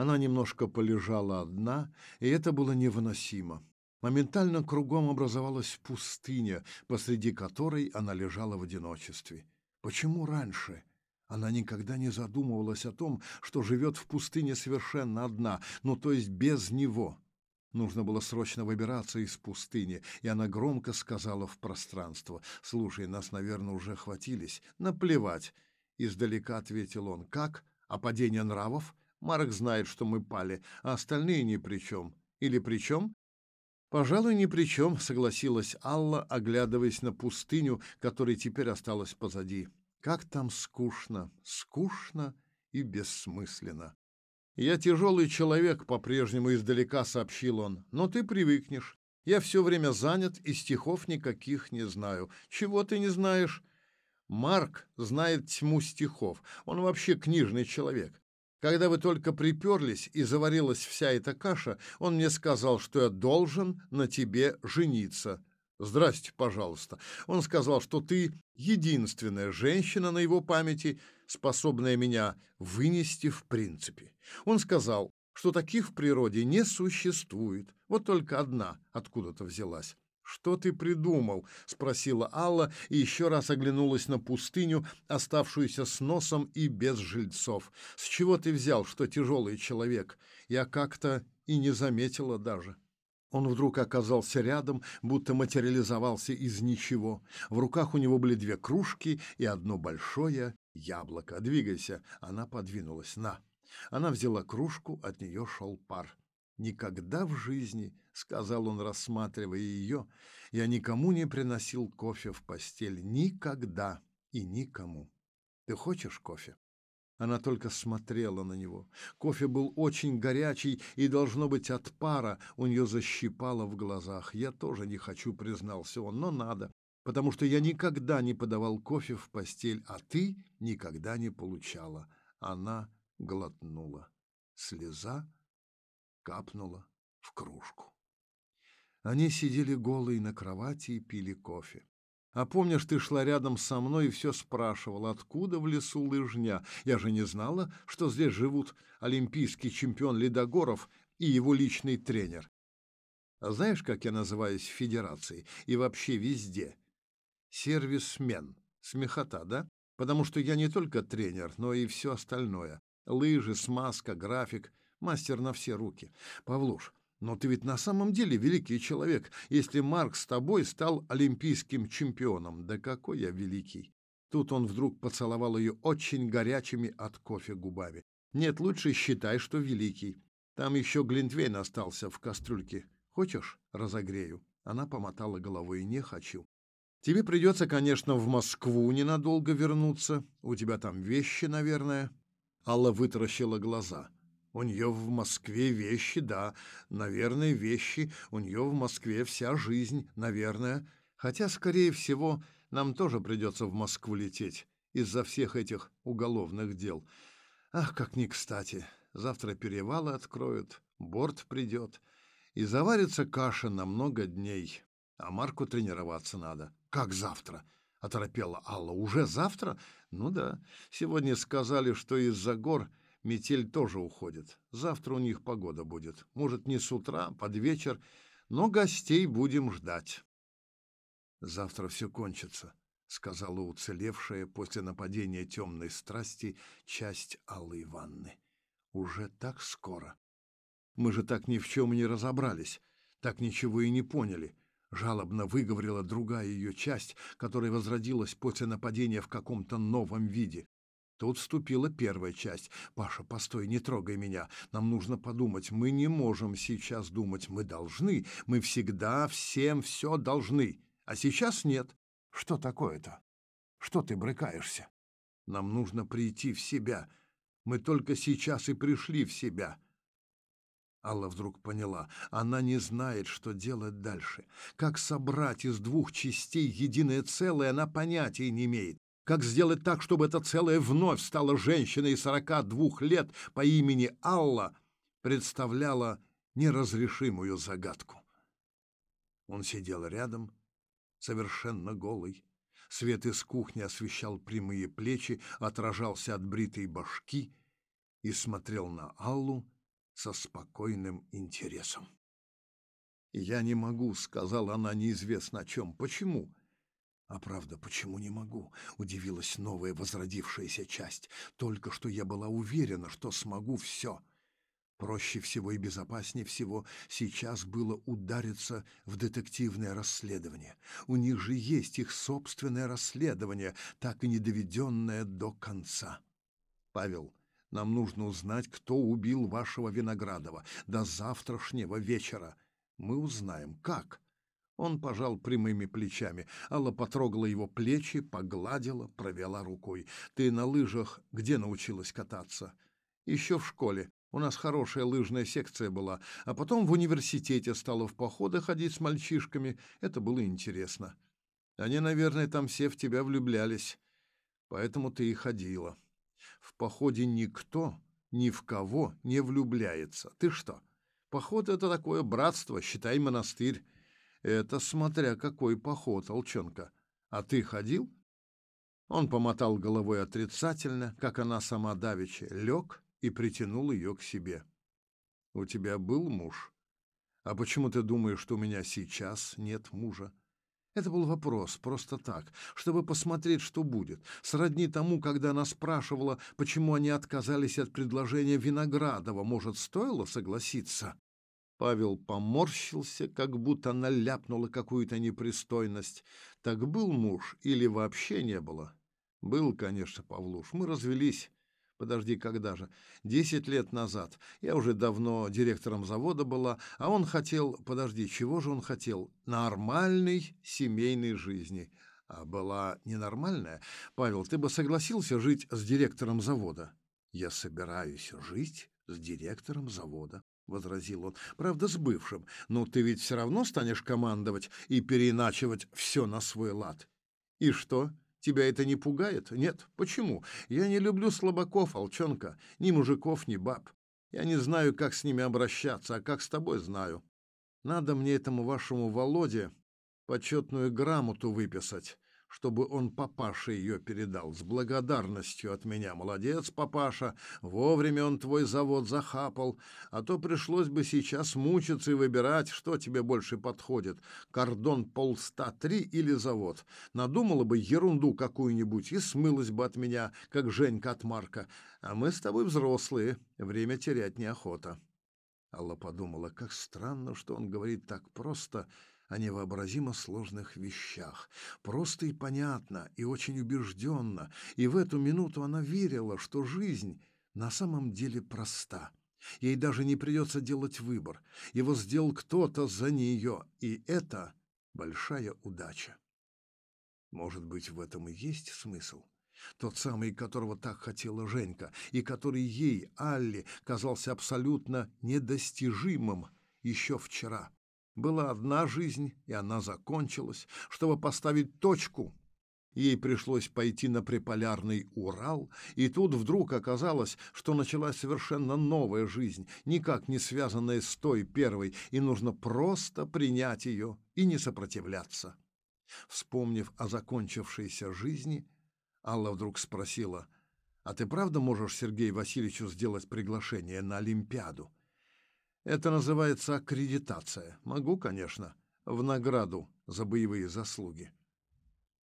Она немножко полежала одна, и это было невыносимо. Моментально кругом образовалась пустыня, посреди которой она лежала в одиночестве. Почему раньше? Она никогда не задумывалась о том, что живет в пустыне совершенно одна, ну то есть без него. Нужно было срочно выбираться из пустыни, и она громко сказала в пространство. «Слушай, нас, наверное, уже хватились. Наплевать!» Издалека ответил он. «Как? А падение нравов? Марк знает, что мы пали, а остальные ни при чем. Или при чем?» «Пожалуй, ни при чем», — согласилась Алла, оглядываясь на пустыню, которая теперь осталась позади. «Как там скучно, скучно и бессмысленно». «Я тяжелый человек», — по-прежнему издалека сообщил он, — «но ты привыкнешь. Я все время занят и стихов никаких не знаю. Чего ты не знаешь?» Марк знает тьму стихов. Он вообще книжный человек. Когда вы только приперлись и заварилась вся эта каша, он мне сказал, что я должен на тебе жениться. Здрасте, пожалуйста. Он сказал, что ты единственная женщина на его памяти, способная меня вынести в принципе. Он сказал, что таких в природе не существует. Вот только одна откуда-то взялась. «Что ты придумал?» — спросила Алла и еще раз оглянулась на пустыню, оставшуюся с носом и без жильцов. «С чего ты взял, что тяжелый человек? Я как-то и не заметила даже». Он вдруг оказался рядом, будто материализовался из ничего. В руках у него были две кружки и одно большое яблоко. «Двигайся!» — она подвинулась. «На!» Она взяла кружку, от нее шел пар. Никогда в жизни, — сказал он, рассматривая ее, — я никому не приносил кофе в постель. Никогда и никому. Ты хочешь кофе? Она только смотрела на него. Кофе был очень горячий, и, должно быть, от пара у нее защипало в глазах. Я тоже не хочу, признался он, но надо, потому что я никогда не подавал кофе в постель, а ты никогда не получала. Она глотнула. Слеза капнула в кружку. Они сидели голые на кровати и пили кофе. А помнишь, ты шла рядом со мной и все спрашивала, откуда в лесу лыжня? Я же не знала, что здесь живут олимпийский чемпион Ледогоров и его личный тренер. А знаешь, как я называюсь в федерации и вообще везде? Сервисмен. Смехота, да? Потому что я не только тренер, но и все остальное. Лыжи, смазка, график, мастер на все руки. Павлуш, но ты ведь на самом деле великий человек, если Марк с тобой стал олимпийским чемпионом. Да какой я великий! Тут он вдруг поцеловал ее очень горячими от кофе губами. Нет, лучше считай, что великий. Там еще Глинтвейн остался в кастрюльке. Хочешь, разогрею? Она помотала головой. Не хочу. Тебе придется, конечно, в Москву ненадолго вернуться. У тебя там вещи, наверное. Алла вытаращила глаза. У нее в Москве вещи, да, наверное, вещи. У нее в Москве вся жизнь, наверное. Хотя, скорее всего, нам тоже придется в Москву лететь из-за всех этих уголовных дел. Ах, как не кстати. Завтра перевалы откроют, борт придет. И заварится каша на много дней. А Марку тренироваться надо. Как завтра? — оторопела Алла. «Уже завтра? Ну да. Сегодня сказали, что из-за гор Метель тоже уходит. Завтра у них погода будет. Может, не с утра, под вечер, но гостей будем ждать. Завтра все кончится, сказала уцелевшая после нападения темной страсти часть Аллы Ивановны. Уже так скоро. Мы же так ни в чем не разобрались, так ничего и не поняли. Жалобно выговорила другая ее часть, которая возродилась после нападения в каком-то новом виде. Тут вступила первая часть. «Паша, постой, не трогай меня. Нам нужно подумать. Мы не можем сейчас думать. Мы должны. Мы всегда всем все должны. А сейчас нет. Что такое-то? Что ты брыкаешься? Нам нужно прийти в себя. Мы только сейчас и пришли в себя». Алла вдруг поняла. Она не знает, что делать дальше. Как собрать из двух частей единое целое, она понятия не имеет. Как сделать так, чтобы эта целая вновь стала женщиной 42 лет по имени Алла, представляла неразрешимую загадку. Он сидел рядом, совершенно голый. Свет из кухни освещал прямые плечи, отражался от бритой башки и смотрел на Аллу со спокойным интересом. «Я не могу», — сказала она неизвестно о чем. «Почему?» «А правда, почему не могу?» — удивилась новая возродившаяся часть. «Только что я была уверена, что смогу все». Проще всего и безопаснее всего сейчас было удариться в детективное расследование. У них же есть их собственное расследование, так и не доведенное до конца. Павел, нам нужно узнать, кто убил вашего Виноградова до завтрашнего вечера. Мы узнаем, как. Он пожал прямыми плечами. Алла потрогала его плечи, погладила, провела рукой. Ты на лыжах где научилась кататься? Еще в школе. У нас хорошая лыжная секция была, а потом в университете стала в походы ходить с мальчишками. Это было интересно. Они, наверное, там все в тебя влюблялись, поэтому ты и ходила. В походе никто ни в кого не влюбляется. Ты что? Поход — это такое братство, считай монастырь. Это смотря какой поход, волчонка. А ты ходил? Он помотал головой отрицательно, как она сама давеча, лег и притянул ее к себе. «У тебя был муж? А почему ты думаешь, что у меня сейчас нет мужа?» Это был вопрос, просто так, чтобы посмотреть, что будет. Сродни тому, когда она спрашивала, почему они отказались от предложения Виноградова. Может, стоило согласиться? Павел поморщился, как будто она ляпнула какую-то непристойность. Так был муж или вообще не было? Был, конечно, Павлуш. Мы развелись. Подожди, когда же? Десять лет назад. Я уже давно директором завода была, а он хотел... Подожди, чего же он хотел? Нормальной семейной жизни. А была ненормальная? Павел, ты бы согласился жить с директором завода? Я собираюсь жить с директором завода. — возразил он. — Правда, с бывшим. Но ты ведь все равно станешь командовать и переиначивать все на свой лад. И что? Тебя это не пугает? Нет. Почему? Я не люблю слабаков, волчонка, ни мужиков, ни баб. Я не знаю, как с ними обращаться, а как с тобой знаю. Надо мне этому вашему Володе почетную грамоту выписать чтобы он папаше ее передал с благодарностью от меня. Молодец, папаша, вовремя он твой завод захапал, а то пришлось бы сейчас мучиться и выбирать, что тебе больше подходит, кордон полста три или завод. Надумала бы ерунду какую-нибудь и смылась бы от меня, как Женька от Марка. А мы с тобой взрослые, время терять неохота. Алла подумала, как странно, что он говорит так просто — о невообразимо сложных вещах. Просто и понятно, и очень убежденно, и в эту минуту она верила, что жизнь на самом деле проста. Ей даже не придется делать выбор. Его сделал кто-то за нее, и это большая удача. Может быть, в этом и есть смысл? Тот самый, которого так хотела Женька, и который ей, Алле, казался абсолютно недостижимым еще вчера. Была одна жизнь, и она закончилась. Чтобы поставить точку, ей пришлось пойти на приполярный Урал, и тут вдруг оказалось, что началась совершенно новая жизнь, никак не связанная с той первой, и нужно просто принять ее и не сопротивляться. Вспомнив о закончившейся жизни, Алла вдруг спросила, «А ты правда можешь Сергею Васильевичу сделать приглашение на Олимпиаду?» Это называется аккредитация. Могу, конечно, в награду за боевые заслуги.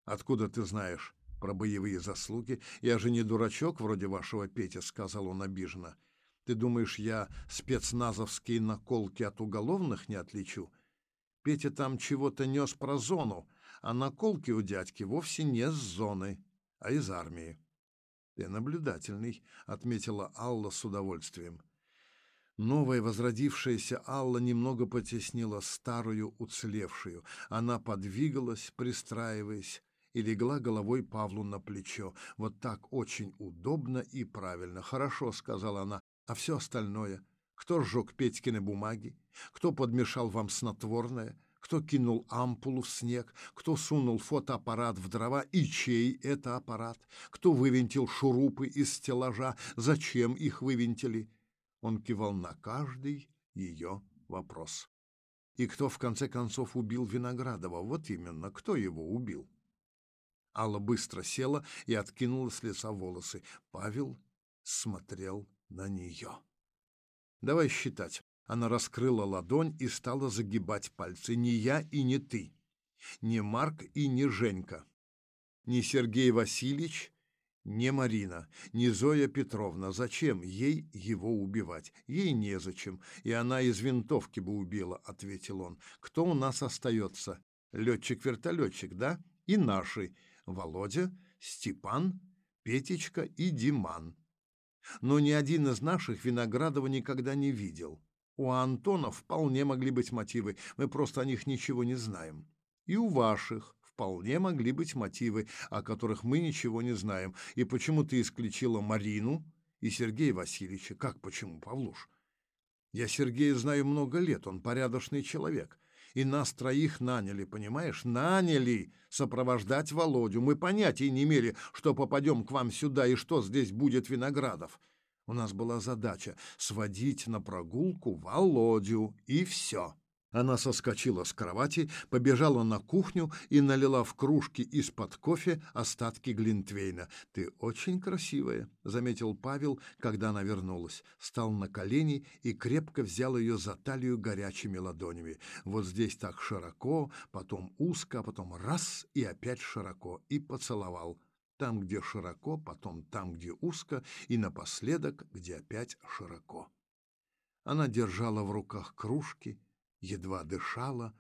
Откуда ты знаешь про боевые заслуги? Я же не дурачок вроде вашего Петя, сказал он обиженно. Ты думаешь, я спецназовские наколки от уголовных не отличу? Петя там чего-то нес про зону, а наколки у дядьки вовсе не с зоны, а из армии. Ты наблюдательный, отметила Алла с удовольствием. Новая возродившаяся Алла немного потеснила старую уцелевшую. Она подвигалась, пристраиваясь, и легла головой Павлу на плечо. Вот так очень удобно и правильно. «Хорошо», — сказала она, — «а все остальное? Кто сжег Петькины бумаги? Кто подмешал вам снотворное? Кто кинул ампулу в снег? Кто сунул фотоаппарат в дрова? И чей это аппарат? Кто вывинтил шурупы из стеллажа? Зачем их вывинтили?» Он кивал на каждый ее вопрос. И кто, в конце концов, убил Виноградова? Вот именно, кто его убил? Алла быстро села и откинула с лица волосы. Павел смотрел на нее. Давай считать. Она раскрыла ладонь и стала загибать пальцы. Не я и не ты. Не Марк и не Женька. Не Сергей Васильевич, не Марина, не Зоя Петровна. Зачем ей его убивать? Ей незачем, и она из винтовки бы убила, — ответил он. Кто у нас остается? Летчик-вертолетчик, да? И наши. Володя, Степан, Петечка и Диман. Но ни один из наших Виноградова никогда не видел. У Антона вполне могли быть мотивы, мы просто о них ничего не знаем. И у ваших вполне могли быть мотивы, о которых мы ничего не знаем. И почему ты исключила Марину и Сергея Васильевича? Как почему, Павлуш? Я Сергея знаю много лет, он порядочный человек. И нас троих наняли, понимаешь? Наняли сопровождать Володю. Мы понятия не имели, что попадем к вам сюда и что здесь будет Виноградов. У нас была задача сводить на прогулку Володю, и все. Она соскочила с кровати, побежала на кухню и налила в кружки из-под кофе остатки глинтвейна. «Ты очень красивая», — заметил Павел, когда она вернулась. Стал на колени и крепко взял ее за талию горячими ладонями. Вот здесь так широко, потом узко, а потом раз и опять широко. И поцеловал. Там, где широко, потом там, где узко, и напоследок, где опять широко. Она держала в руках кружки, едва дышала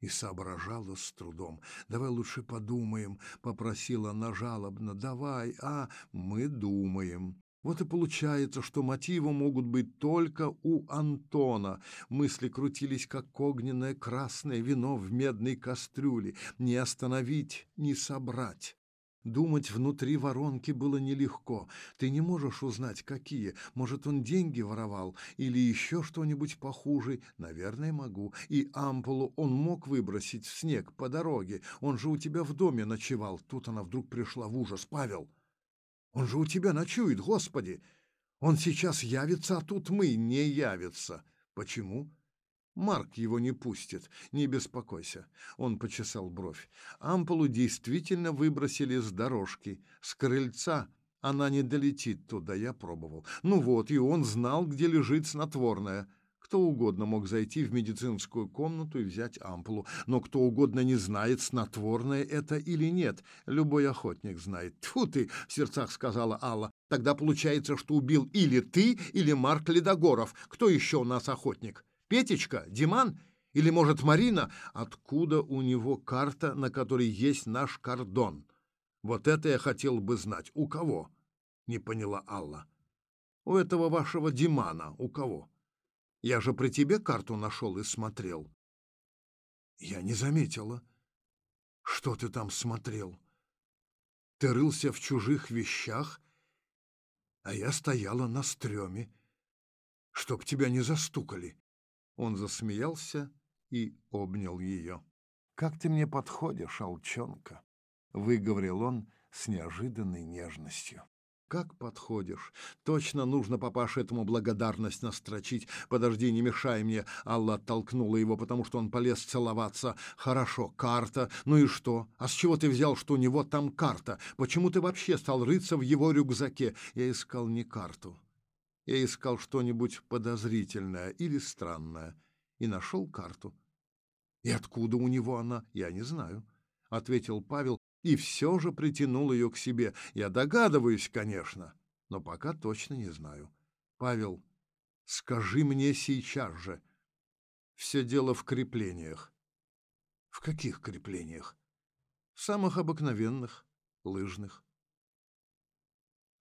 и соображала с трудом. «Давай лучше подумаем», — попросила она жалобно. «Давай, а мы думаем». Вот и получается, что мотивы могут быть только у Антона. Мысли крутились, как огненное красное вино в медной кастрюле. Не остановить, не собрать. Думать внутри воронки было нелегко. Ты не можешь узнать, какие. Может, он деньги воровал или еще что-нибудь похуже. Наверное, могу. И ампулу он мог выбросить в снег по дороге. Он же у тебя в доме ночевал. Тут она вдруг пришла в ужас. Павел, он же у тебя ночует, Господи! Он сейчас явится, а тут мы не явится. Почему? Марк его не пустит, не беспокойся. Он почесал бровь. Ампулу действительно выбросили с дорожки, с крыльца. Она не долетит туда, я пробовал. Ну вот, и он знал, где лежит снотворное. Кто угодно мог зайти в медицинскую комнату и взять ампулу, но кто угодно не знает, снотворное это или нет. Любой охотник знает. Тьфу ты, в сердцах сказала Алла. Тогда получается, что убил или ты, или Марк Ледогоров. Кто еще у нас охотник? Петечка? Диман? Или, может, Марина? Откуда у него карта, на которой есть наш кордон? Вот это я хотел бы знать. У кого? Не поняла Алла. У этого вашего Димана. У кого? Я же при тебе карту нашел и смотрел. Я не заметила. Что ты там смотрел? Ты рылся в чужих вещах, а я стояла на стреме, чтоб тебя не застукали. Он засмеялся и обнял ее. «Как ты мне подходишь, Алчонка!» — выговорил он с неожиданной нежностью. «Как подходишь? Точно нужно папаше этому благодарность настрочить. Подожди, не мешай мне!» Алла оттолкнула его, потому что он полез целоваться. «Хорошо, карта. Ну и что? А с чего ты взял, что у него там карта? Почему ты вообще стал рыться в его рюкзаке?» Я искал не карту. Я искал что-нибудь подозрительное или странное и нашел карту. И откуда у него она, я не знаю, — ответил Павел, и все же притянул ее к себе. Я догадываюсь, конечно, но пока точно не знаю. Павел, скажи мне сейчас же. Все дело в креплениях. В каких креплениях? В самых обыкновенных, лыжных.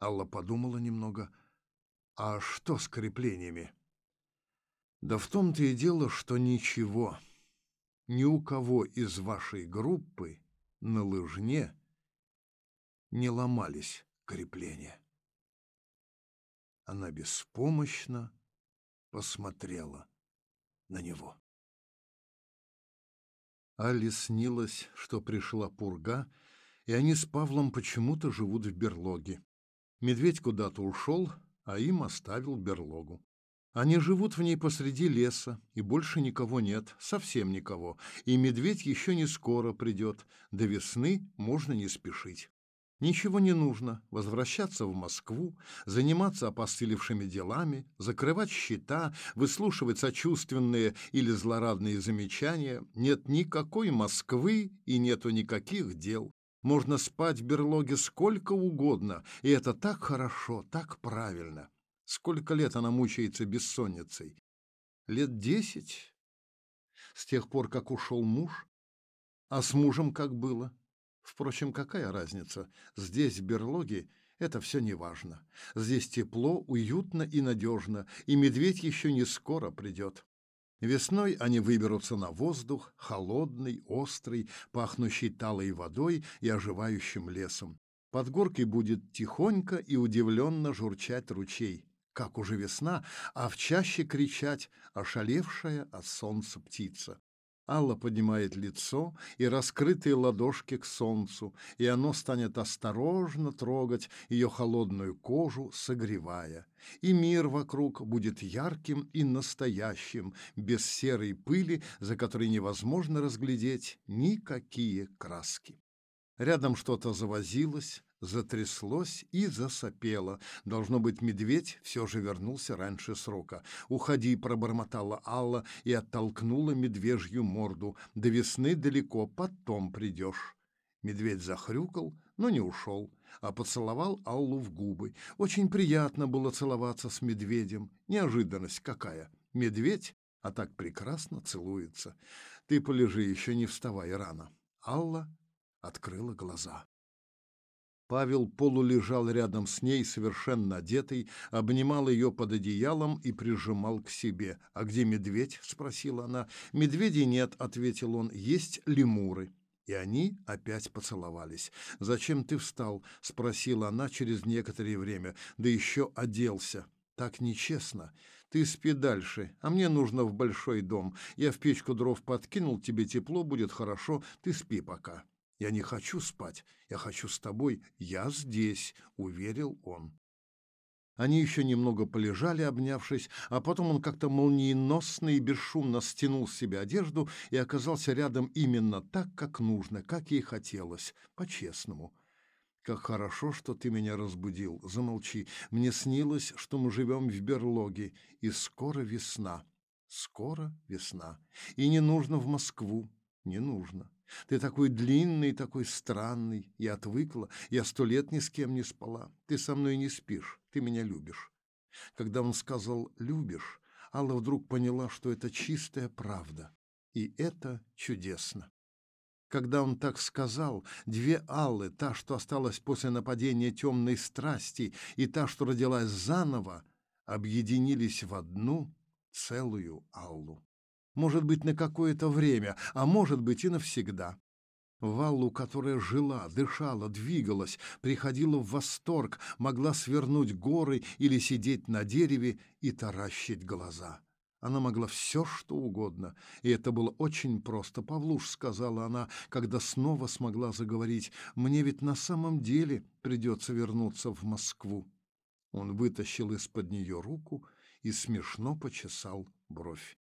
Алла подумала немного — а что с креплениями? Да в том-то и дело, что ничего. Ни у кого из вашей группы на лыжне не ломались крепления. Она беспомощно посмотрела на него. Али снилось, что пришла пурга, и они с Павлом почему-то живут в берлоге. Медведь куда-то ушел, а им оставил берлогу. Они живут в ней посреди леса, и больше никого нет, совсем никого, и медведь еще не скоро придет, до весны можно не спешить. Ничего не нужно. Возвращаться в Москву, заниматься опостылевшими делами, закрывать счета, выслушивать сочувственные или злорадные замечания. Нет никакой Москвы и нету никаких дел. Можно спать в берлоге сколько угодно, и это так хорошо, так правильно. Сколько лет она мучается бессонницей? Лет десять? С тех пор, как ушел муж? А с мужем как было? Впрочем, какая разница? Здесь, в берлоге, это все не важно. Здесь тепло, уютно и надежно, и медведь еще не скоро придет. Весной они выберутся на воздух, холодный, острый, пахнущий талой водой и оживающим лесом. Под горкой будет тихонько и удивленно журчать ручей, как уже весна, а в чаще кричать ошалевшая от солнца птица. Алла поднимает лицо и раскрытые ладошки к солнцу, и оно станет осторожно трогать ее холодную кожу, согревая. И мир вокруг будет ярким и настоящим, без серой пыли, за которой невозможно разглядеть никакие краски. Рядом что-то завозилось, затряслось и засопело. Должно быть, медведь все же вернулся раньше срока. «Уходи», — пробормотала Алла и оттолкнула медвежью морду. «До весны далеко, потом придешь». Медведь захрюкал, но не ушел, а поцеловал Аллу в губы. Очень приятно было целоваться с медведем. Неожиданность какая. Медведь, а так прекрасно целуется. Ты полежи, еще не вставай рано. Алла открыла глаза. Павел полулежал рядом с ней, совершенно одетый, обнимал ее под одеялом и прижимал к себе. «А где медведь?» — спросила она. «Медведей нет», — ответил он, — «есть лемуры». И они опять поцеловались. «Зачем ты встал?» — спросила она через некоторое время. «Да еще оделся. Так нечестно. Ты спи дальше, а мне нужно в большой дом. Я в печку дров подкинул, тебе тепло, будет хорошо. Ты спи пока». Я не хочу спать, я хочу с тобой, я здесь, уверил он. Они еще немного полежали, обнявшись, а потом он как-то молниеносно и бесшумно стянул с себя одежду и оказался рядом именно так, как нужно, как ей хотелось, по-честному. «Как хорошо, что ты меня разбудил. Замолчи. Мне снилось, что мы живем в берлоге, и скоро весна. Скоро весна. И не нужно в Москву. Не нужно. Ты такой длинный, такой странный. Я отвыкла, я сто лет ни с кем не спала. Ты со мной не спишь, ты меня любишь. Когда он сказал «любишь», Алла вдруг поняла, что это чистая правда. И это чудесно. Когда он так сказал, две Аллы, та, что осталась после нападения темной страсти, и та, что родилась заново, объединились в одну целую Аллу может быть, на какое-то время, а может быть и навсегда. Валлу, которая жила, дышала, двигалась, приходила в восторг, могла свернуть горы или сидеть на дереве и таращить глаза. Она могла все, что угодно, и это было очень просто. «Павлуш», — сказала она, когда снова смогла заговорить, «мне ведь на самом деле придется вернуться в Москву». Он вытащил из-под нее руку и смешно почесал бровь.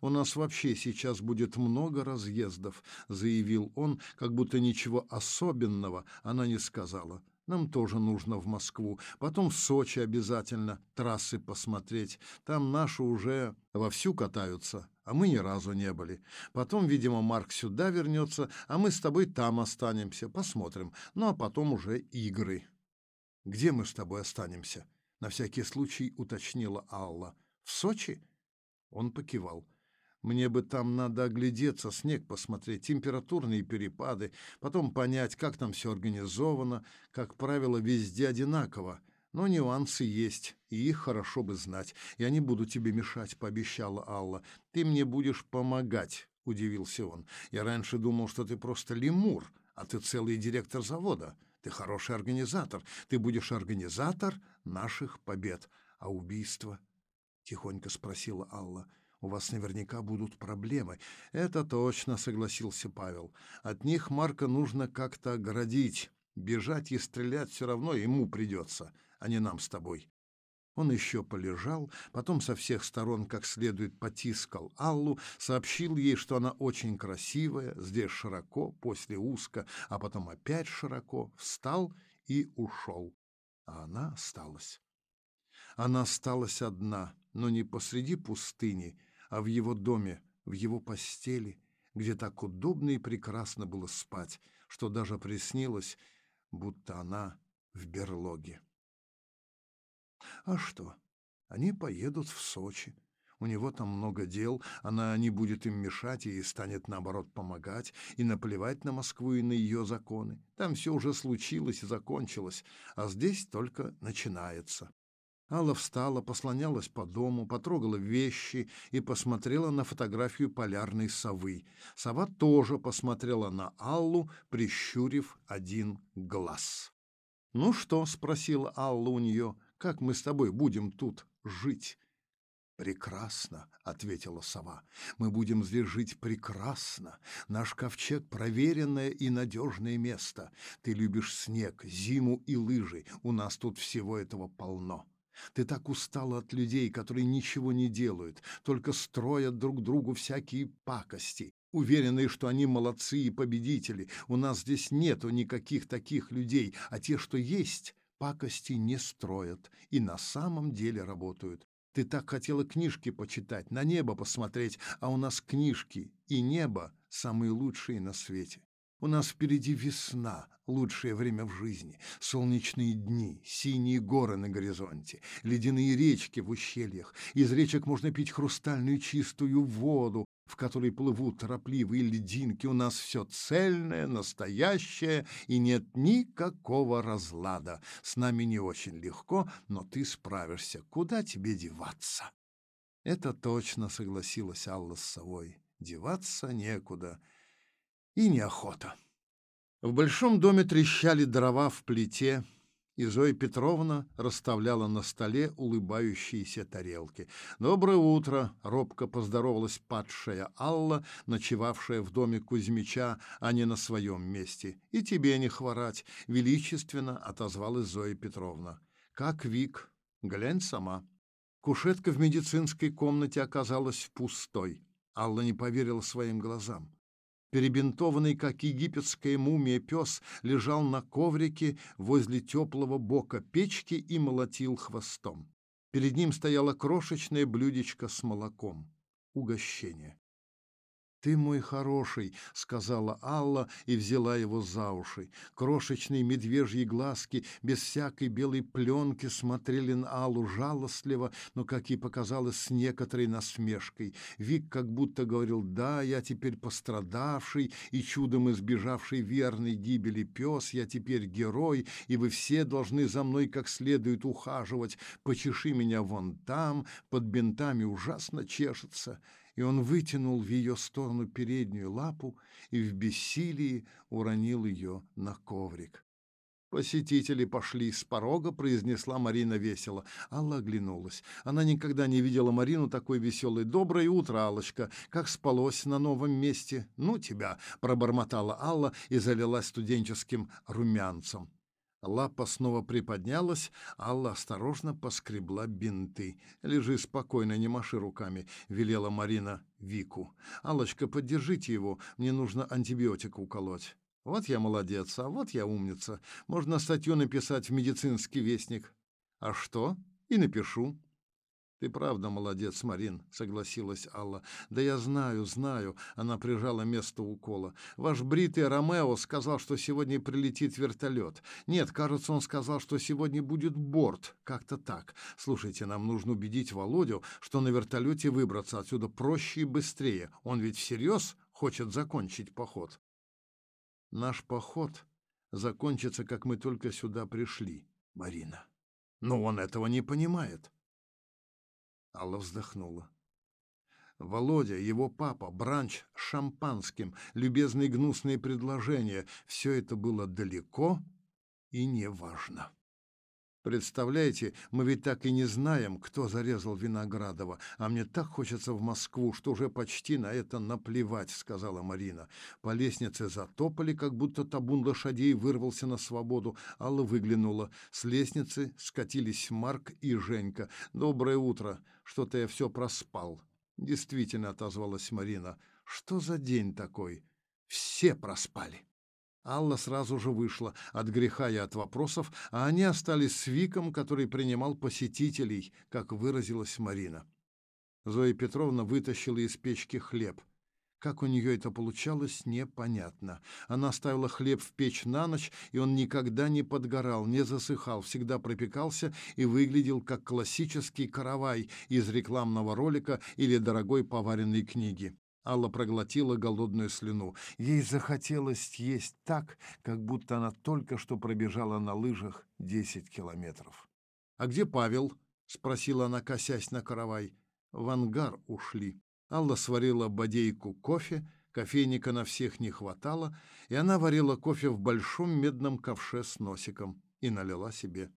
«У нас вообще сейчас будет много разъездов», — заявил он, как будто ничего особенного она не сказала. «Нам тоже нужно в Москву, потом в Сочи обязательно трассы посмотреть. Там наши уже вовсю катаются, а мы ни разу не были. Потом, видимо, Марк сюда вернется, а мы с тобой там останемся, посмотрим. Ну, а потом уже игры». «Где мы с тобой останемся?» — на всякий случай уточнила Алла. «В Сочи?» Он покивал. Мне бы там надо оглядеться, снег посмотреть, температурные перепады, потом понять, как там все организовано. Как правило, везде одинаково. Но нюансы есть, и их хорошо бы знать. Я не буду тебе мешать, пообещала Алла. Ты мне будешь помогать, удивился он. Я раньше думал, что ты просто лемур, а ты целый директор завода. Ты хороший организатор. Ты будешь организатор наших побед. А убийство? Тихонько спросила Алла. У вас наверняка будут проблемы. Это точно, согласился Павел. От них Марка нужно как-то оградить. Бежать и стрелять все равно ему придется, а не нам с тобой. Он еще полежал, потом со всех сторон как следует потискал Аллу, сообщил ей, что она очень красивая, здесь широко, после узко, а потом опять широко, встал и ушел. А она осталась. Она осталась одна, но не посреди пустыни, а в его доме, в его постели, где так удобно и прекрасно было спать, что даже приснилось, будто она в берлоге. А что? Они поедут в Сочи. У него там много дел, она не будет им мешать и станет, наоборот, помогать, и наплевать на Москву и на ее законы. Там все уже случилось и закончилось, а здесь только начинается. Алла встала, послонялась по дому, потрогала вещи и посмотрела на фотографию полярной совы. Сова тоже посмотрела на Аллу, прищурив один глаз. «Ну что?» — спросила Алла у нее. «Как мы с тобой будем тут жить?» «Прекрасно», — ответила сова. «Мы будем здесь жить прекрасно. Наш ковчег — проверенное и надежное место. Ты любишь снег, зиму и лыжи. У нас тут всего этого полно. Ты так устала от людей, которые ничего не делают, только строят друг другу всякие пакости, уверенные, что они молодцы и победители. У нас здесь нету никаких таких людей, а те, что есть, пакости не строят и на самом деле работают. Ты так хотела книжки почитать, на небо посмотреть, а у нас книжки и небо самые лучшие на свете. У нас впереди весна, лучшее время в жизни, солнечные дни, синие горы на горизонте, ледяные речки в ущельях. Из речек можно пить хрустальную чистую воду, в которой плывут торопливые льдинки. У нас все цельное, настоящее, и нет никакого разлада. С нами не очень легко, но ты справишься. Куда тебе деваться? Это точно, согласилась Алла с совой. Деваться некуда. И неохота. В большом доме трещали дрова в плите, и Зоя Петровна расставляла на столе улыбающиеся тарелки. «Доброе утро!» — робко поздоровалась падшая Алла, ночевавшая в доме Кузьмича, а не на своем месте. «И тебе не хворать!» — величественно отозвалась Зоя Петровна. «Как Вик? Глянь сама!» Кушетка в медицинской комнате оказалась пустой. Алла не поверила своим глазам. Перебинтованный, как египетская мумия, пес лежал на коврике возле теплого бока печки и молотил хвостом. Перед ним стояло крошечное блюдечко с молоком. Угощение. «Ты мой хороший», — сказала Алла и взяла его за уши. Крошечные медвежьи глазки без всякой белой пленки смотрели на Аллу жалостливо, но, как ей показалось, с некоторой насмешкой. Вик как будто говорил «Да, я теперь пострадавший и чудом избежавший верной гибели пес, я теперь герой, и вы все должны за мной как следует ухаживать. Почеши меня вон там, под бинтами ужасно чешется» и он вытянул в ее сторону переднюю лапу и в бессилии уронил ее на коврик. «Посетители пошли с порога», — произнесла Марина весело. Алла оглянулась. Она никогда не видела Марину такой веселой. «Доброе утро, Аллочка! Как спалось на новом месте?» «Ну тебя!» — пробормотала Алла и залилась студенческим румянцем. Лапа снова приподнялась, Алла осторожно поскребла бинты. «Лежи спокойно, не маши руками», — велела Марина Вику. «Аллочка, поддержите его, мне нужно антибиотик уколоть». «Вот я молодец, а вот я умница. Можно статью написать в медицинский вестник». «А что?» «И напишу». «Ты правда молодец, Марин», — согласилась Алла. «Да я знаю, знаю», — она прижала место укола. «Ваш бритый Ромео сказал, что сегодня прилетит вертолет. Нет, кажется, он сказал, что сегодня будет борт. Как-то так. Слушайте, нам нужно убедить Володю, что на вертолете выбраться отсюда проще и быстрее. Он ведь всерьез хочет закончить поход». «Наш поход закончится, как мы только сюда пришли, Марина. Но он этого не понимает». Алла вздохнула. Володя, его папа, бранч шампанским, любезные гнусные предложения — все это было далеко и неважно. Представляете, мы ведь так и не знаем, кто зарезал Виноградова, а мне так хочется в Москву, что уже почти на это наплевать, сказала Марина. По лестнице затопали, как будто табун лошадей вырвался на свободу. Алла выглянула. С лестницы скатились Марк и Женька. Доброе утро. Что-то я все проспал. Действительно, отозвалась Марина. Что за день такой? Все проспали. Алла сразу же вышла от греха и от вопросов, а они остались с Виком, который принимал посетителей, как выразилась Марина. Зоя Петровна вытащила из печки хлеб. Как у нее это получалось, непонятно. Она ставила хлеб в печь на ночь, и он никогда не подгорал, не засыхал, всегда пропекался и выглядел как классический каравай из рекламного ролика или дорогой поваренной книги. Алла проглотила голодную слюну. Ей захотелось есть так, как будто она только что пробежала на лыжах десять километров. «А где Павел?» — спросила она, косясь на каравай. «В ангар ушли». Алла сварила бодейку кофе, кофейника на всех не хватало, и она варила кофе в большом медном ковше с носиком и налила себе.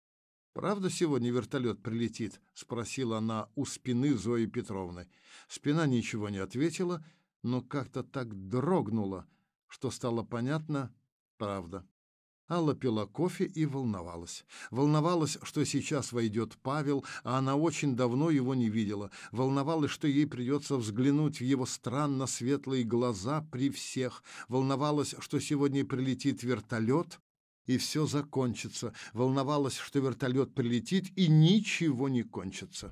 «Правда сегодня вертолет прилетит?» — спросила она у спины Зои Петровны. Спина ничего не ответила, но как-то так дрогнула, что стало понятно — правда. Алла пила кофе и волновалась. Волновалась, что сейчас войдет Павел, а она очень давно его не видела. Волновалась, что ей придется взглянуть в его странно светлые глаза при всех. Волновалась, что сегодня прилетит вертолет, и все закончится. Волновалась, что вертолет прилетит, и ничего не кончится.